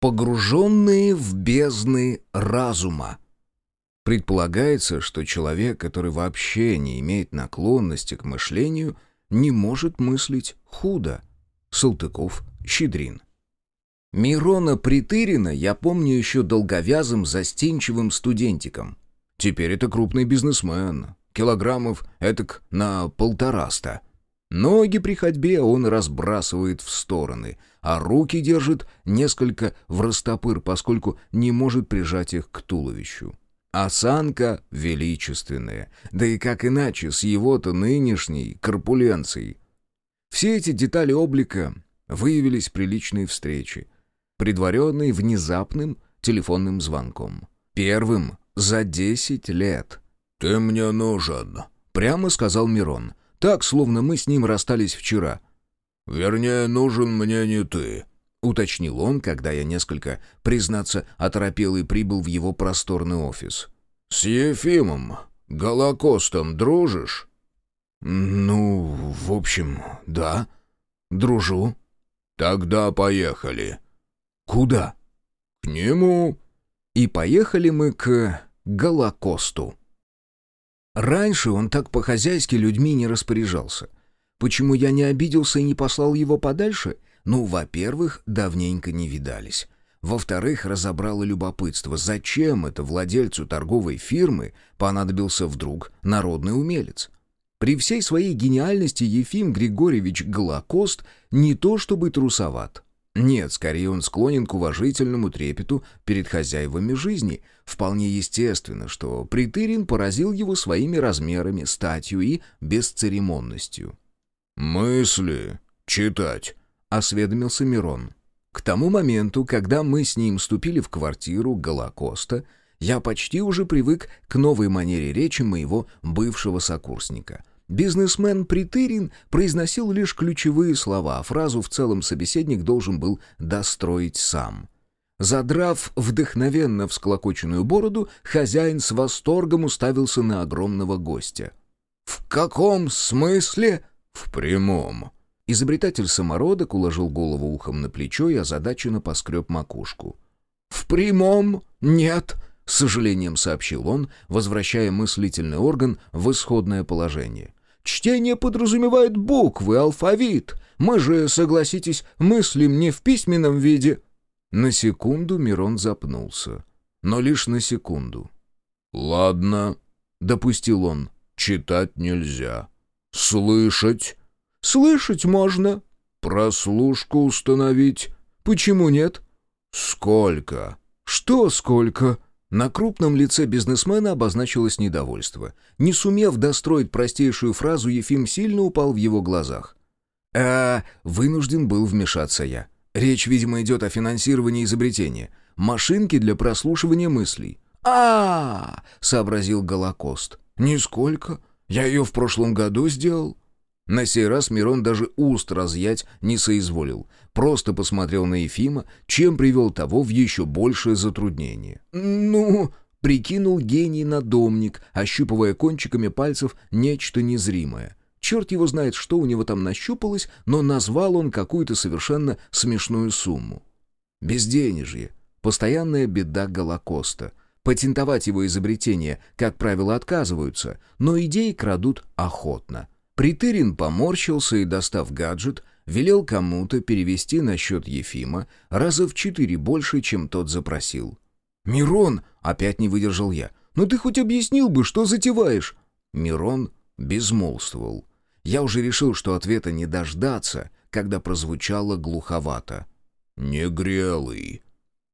Погруженные в бездны разума. Предполагается, что человек, который вообще не имеет наклонности к мышлению, не может мыслить худо. Салтыков, Щедрин. Мирона Притырина я помню еще долговязым, застенчивым студентиком. Теперь это крупный бизнесмен, килограммов этак на полтораста. Ноги при ходьбе он разбрасывает в стороны, а руки держит несколько в растопыр, поскольку не может прижать их к туловищу. Осанка величественная, да и как иначе с его-то нынешней корпуленцией. Все эти детали облика выявились при личной встрече, предваренной внезапным телефонным звонком. Первым за десять лет. «Ты мне нужен», — прямо сказал Мирон. Так, словно мы с ним расстались вчера. «Вернее, нужен мне не ты», — уточнил он, когда я несколько, признаться, оторопел и прибыл в его просторный офис. «С Ефимом, Голокостом дружишь?» «Ну, в общем, да. Дружу». «Тогда поехали». «Куда?» «К нему». И поехали мы к Голокосту. Раньше он так по-хозяйски людьми не распоряжался. Почему я не обиделся и не послал его подальше? Ну, во-первых, давненько не видались. Во-вторых, разобрало любопытство, зачем это владельцу торговой фирмы понадобился вдруг народный умелец. При всей своей гениальности Ефим Григорьевич Голокост не то чтобы трусоват, нет, скорее он склонен к уважительному трепету перед хозяевами жизни. Вполне естественно, что Притырин поразил его своими размерами, статью и бесцеремонностью. «Мысли читать», — осведомился Мирон. К тому моменту, когда мы с ним ступили в квартиру Голокоста, я почти уже привык к новой манере речи моего бывшего сокурсника — Бизнесмен Притырин произносил лишь ключевые слова, а фразу в целом собеседник должен был достроить сам. Задрав вдохновенно всклокоченную бороду, хозяин с восторгом уставился на огромного гостя. «В каком смысле?» «В прямом». Изобретатель самородок уложил голову ухом на плечо и озадаченно поскреб макушку. «В прямом? Нет!» — с сожалением сообщил он, возвращая мыслительный орган в исходное положение. Чтение подразумевает буквы, алфавит. Мы же, согласитесь, мыслим не в письменном виде». На секунду Мирон запнулся. Но лишь на секунду. «Ладно», — допустил он, — «читать нельзя. Слышать?» «Слышать можно». «Прослушку установить?» «Почему нет?» «Сколько?» «Что сколько?» На крупном лице бизнесмена обозначилось недовольство. Не сумев достроить простейшую фразу, Ефим сильно упал в его глазах. «А, вынужден был вмешаться я. Речь, видимо, идет о финансировании изобретения. Машинки для прослушивания мыслей». «А, -а, сообразил Голокост. «Нисколько. Я ее в прошлом году сделал». На сей раз Мирон даже уст разъять не соизволил. Просто посмотрел на Ефима, чем привел того в еще большее затруднение. «Ну...» — прикинул гений-надомник, ощупывая кончиками пальцев нечто незримое. Черт его знает, что у него там нащупалось, но назвал он какую-то совершенно смешную сумму. Безденежье. Постоянная беда Голокоста. Патентовать его изобретение, как правило, отказываются, но идеи крадут охотно. Притырин поморщился и, достав гаджет, велел кому-то перевести на счет Ефима раза в четыре больше, чем тот запросил. «Мирон!» — опять не выдержал я. «Ну ты хоть объяснил бы, что затеваешь?» Мирон безмолвствовал. Я уже решил, что ответа не дождаться, когда прозвучало глуховато. «Негрелый».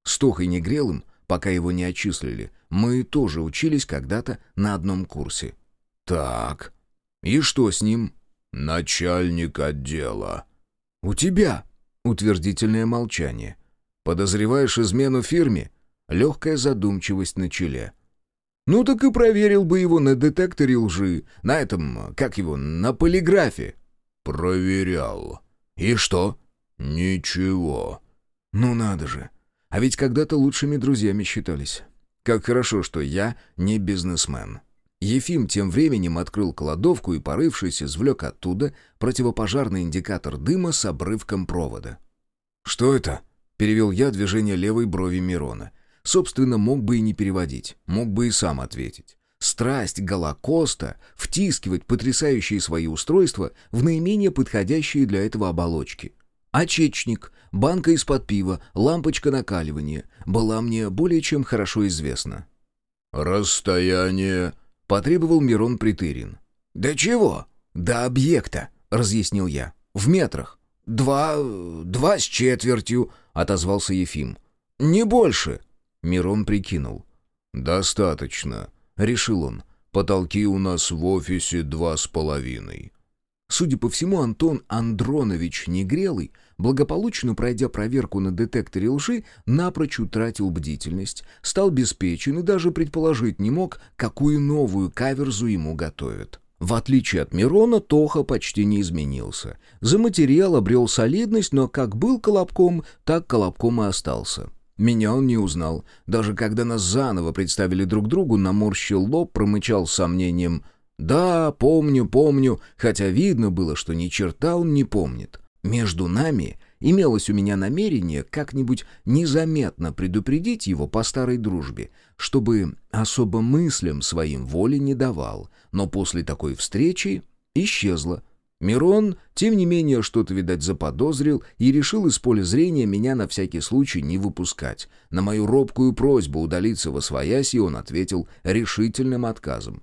С Тохой Негрелым, пока его не отчислили, мы тоже учились когда-то на одном курсе. «Так, «И что с ним?» «Начальник отдела». «У тебя?» — утвердительное молчание. «Подозреваешь измену фирме?» Легкая задумчивость на челе. «Ну так и проверил бы его на детекторе лжи, на этом, как его, на полиграфе». «Проверял». «И что?» «Ничего». «Ну надо же. А ведь когда-то лучшими друзьями считались. Как хорошо, что я не бизнесмен». Ефим тем временем открыл кладовку и, порывшись, извлек оттуда противопожарный индикатор дыма с обрывком провода. «Что это?» — перевел я движение левой брови Мирона. Собственно, мог бы и не переводить, мог бы и сам ответить. Страсть Голокоста — втискивать потрясающие свои устройства в наименее подходящие для этого оболочки. Очечник, банка из-под пива, лампочка накаливания была мне более чем хорошо известна. «Расстояние...» — потребовал Мирон Притырин. «Да чего?» «До объекта», — разъяснил я. «В метрах». «Два... два с четвертью», — отозвался Ефим. «Не больше», — Мирон прикинул. «Достаточно», — решил он. «Потолки у нас в офисе два с половиной». Судя по всему, Антон Андронович Негрелый, благополучно пройдя проверку на детекторе лжи, напрочь утратил бдительность, стал беспечен и даже предположить не мог, какую новую каверзу ему готовят. В отличие от Мирона, Тоха почти не изменился. За материал обрел солидность, но как был колобком, так колобком и остался. Меня он не узнал. Даже когда нас заново представили друг другу, наморщил лоб, промычал с сомнением «Да, помню, помню», хотя видно было, что ни черта он не помнит. Между нами имелось у меня намерение как-нибудь незаметно предупредить его по старой дружбе, чтобы особо мыслям своим воли не давал, но после такой встречи исчезло. Мирон, тем не менее, что-то, видать, заподозрил и решил из поля зрения меня на всякий случай не выпускать. На мою робкую просьбу удалиться во свояси он ответил решительным отказом.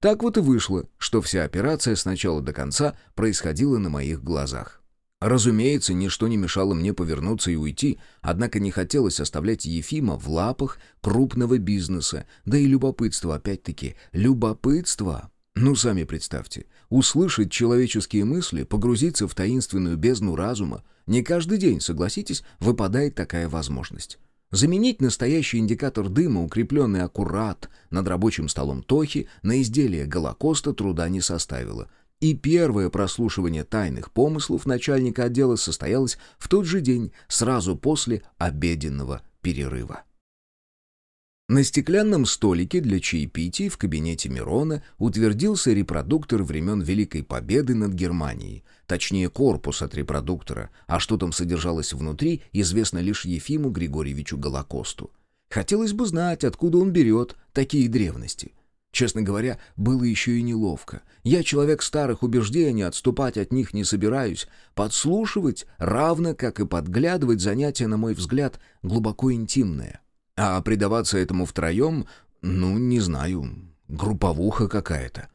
Так вот и вышло, что вся операция с начала до конца происходила на моих глазах. Разумеется, ничто не мешало мне повернуться и уйти, однако не хотелось оставлять Ефима в лапах крупного бизнеса, да и любопытство, опять-таки, любопытство. Ну, сами представьте, услышать человеческие мысли, погрузиться в таинственную бездну разума, не каждый день, согласитесь, выпадает такая возможность. Заменить настоящий индикатор дыма, укрепленный аккурат над рабочим столом Тохи, на изделие Голокоста труда не составило. И первое прослушивание тайных помыслов начальника отдела состоялось в тот же день, сразу после обеденного перерыва. На стеклянном столике для чаепитий в кабинете Мирона утвердился репродуктор времен Великой Победы над Германией, точнее корпус от репродуктора, а что там содержалось внутри, известно лишь Ефиму Григорьевичу Голокосту. Хотелось бы знать, откуда он берет такие древности. Честно говоря, было еще и неловко. Я человек старых убеждений, отступать от них не собираюсь. Подслушивать, равно как и подглядывать, занятие, на мой взгляд, глубоко интимное. А предаваться этому втроем, ну, не знаю, групповуха какая-то.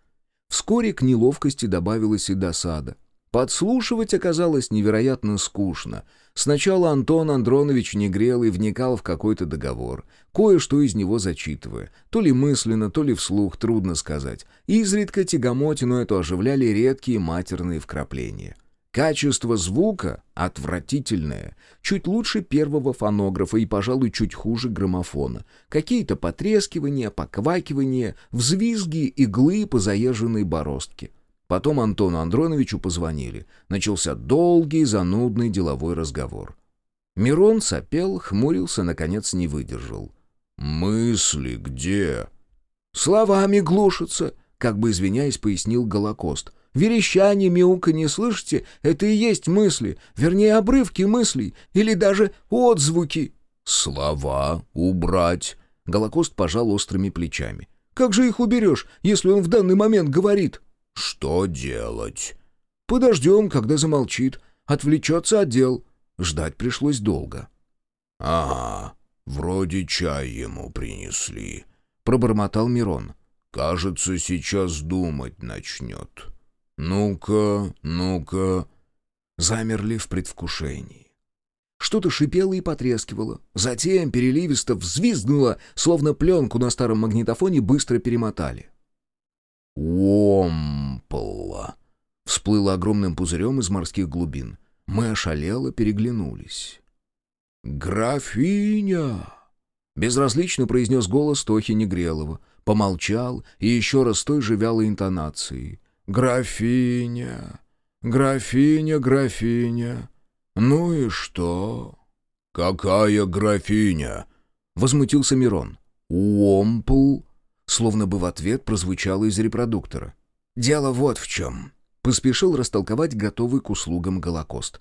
Вскоре к неловкости добавилась и досада. Подслушивать оказалось невероятно скучно. Сначала Антон Андронович Негрелый вникал в какой-то договор, кое-что из него зачитывая. То ли мысленно, то ли вслух, трудно сказать. Изредка тягомотину эту оживляли редкие матерные вкрапления. Качество звука отвратительное. Чуть лучше первого фонографа и, пожалуй, чуть хуже граммофона. Какие-то потрескивания, поквакивания, взвизги, иглы по заезженной бороздке. Потом Антону Андроновичу позвонили. Начался долгий, занудный деловой разговор. Мирон сопел, хмурился, наконец не выдержал. «Мысли где?» «Словами глушатся», — как бы извиняясь, пояснил Голокост. Верещание, мяуканье, слышите? Это и есть мысли, вернее, обрывки мыслей, или даже отзвуки». «Слова убрать», — Голокост пожал острыми плечами. «Как же их уберешь, если он в данный момент говорит?» «Что делать?» «Подождем, когда замолчит. Отвлечется отдел». Ждать пришлось долго. «Ага, вроде чай ему принесли», — пробормотал Мирон. «Кажется, сейчас думать начнет». «Ну-ка, ну-ка...» Замерли в предвкушении. Что-то шипело и потрескивало. Затем переливисто взвизгнуло, словно пленку на старом магнитофоне быстро перемотали. «Уомпла!» Всплыло огромным пузырем из морских глубин. Мы ошалело переглянулись. «Графиня!» Безразлично произнес голос Тохи Негрелова. Помолчал и еще раз той же вялой интонацией. «Графиня, графиня, графиня, ну и что?» «Какая графиня?» — возмутился Мирон. «Уомпл», словно бы в ответ прозвучало из репродуктора. «Дело вот в чем», — поспешил растолковать готовый к услугам Голокост.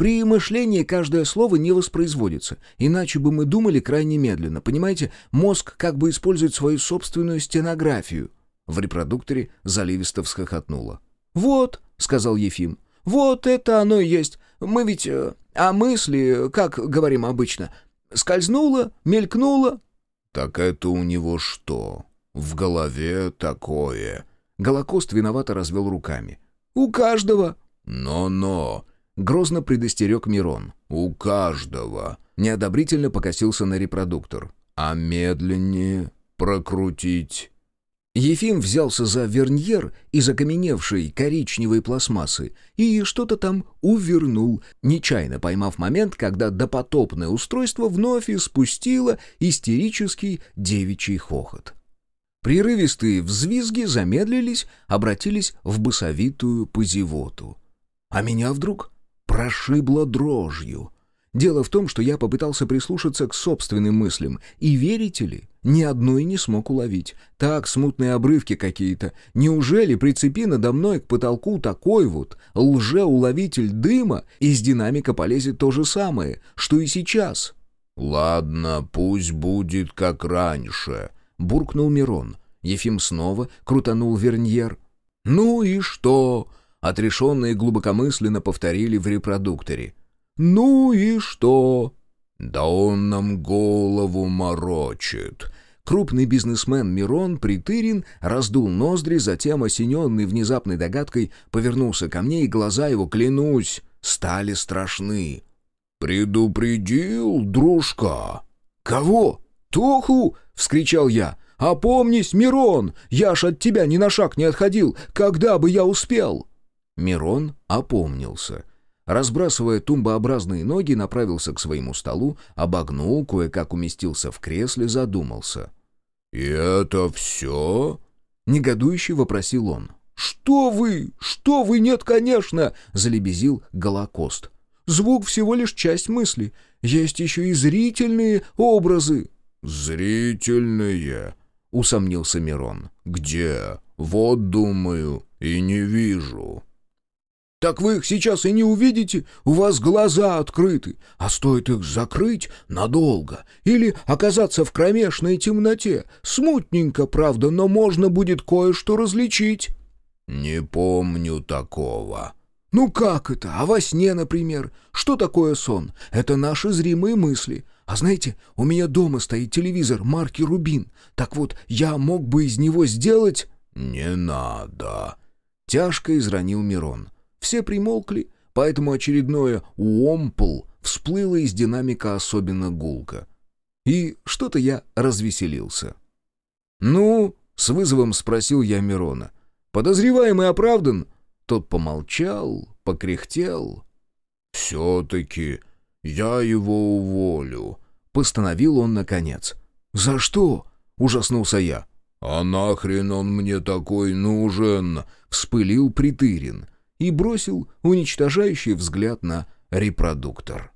При мышлении каждое слово не воспроизводится, иначе бы мы думали крайне медленно. Понимаете, мозг как бы использует свою собственную стенографию». В репродукторе заливисто всхохотнуло. «Вот», — сказал Ефим, — «вот это оно и есть. Мы ведь э, о мысли, как говорим обычно, скользнуло, мелькнуло». «Так это у него что? В голове такое?» Голокост виновато развел руками. «У каждого». «Но-но», — грозно предостерег Мирон. «У каждого». Неодобрительно покосился на репродуктор. «А медленнее прокрутить». Ефим взялся за верньер из окаменевшей коричневой пластмассы и что-то там увернул, нечаянно поймав момент, когда допотопное устройство вновь испустило истерический девичий хохот. Прерывистые взвизги замедлились, обратились в басовитую позевоту. А меня вдруг прошибло дрожью. Дело в том, что я попытался прислушаться к собственным мыслям, и, верите ли, ни одной не смог уловить. Так, смутные обрывки какие-то. Неужели прицепи надо мной к потолку такой вот лжеуловитель дыма, из динамика полезет то же самое, что и сейчас? «Ладно, пусть будет как раньше», — буркнул Мирон. Ефим снова крутанул верньер. «Ну и что?» — отрешенно и глубокомысленно повторили в репродукторе. «Ну и что?» «Да он нам голову морочит». Крупный бизнесмен Мирон Притырин раздул ноздри, затем, осененный внезапной догадкой, повернулся ко мне, и глаза его, клянусь, стали страшны. «Предупредил, дружка?» «Кого? Тоху?» — вскричал я. «Опомнись, Мирон! Я ж от тебя ни на шаг не отходил! Когда бы я успел?» Мирон опомнился разбрасывая тумбообразные ноги, направился к своему столу, обогнул, кое-как уместился в кресле, задумался. «И это все?» — негодующе вопросил он. «Что вы? Что вы? Нет, конечно!» — залебезил Голокост. «Звук всего лишь часть мысли. Есть еще и зрительные образы». «Зрительные?» — усомнился Мирон. «Где? Вот, думаю, и не вижу». Так вы их сейчас и не увидите, у вас глаза открыты, а стоит их закрыть надолго или оказаться в кромешной темноте. Смутненько, правда, но можно будет кое-что различить». «Не помню такого». «Ну как это? А во сне, например? Что такое сон? Это наши зримые мысли. А знаете, у меня дома стоит телевизор марки «Рубин». Так вот, я мог бы из него сделать...» «Не надо», — тяжко изранил Мирон. Все примолкли, поэтому очередное «уомпл» всплыло из динамика особенно гулко. И что-то я развеселился. «Ну?» — с вызовом спросил я Мирона. «Подозреваемый оправдан?» Тот помолчал, покряхтел. «Все-таки я его уволю», — постановил он наконец. «За что?» — ужаснулся я. «А нахрен он мне такой нужен?» — вспылил Притырин и бросил уничтожающий взгляд на репродуктор.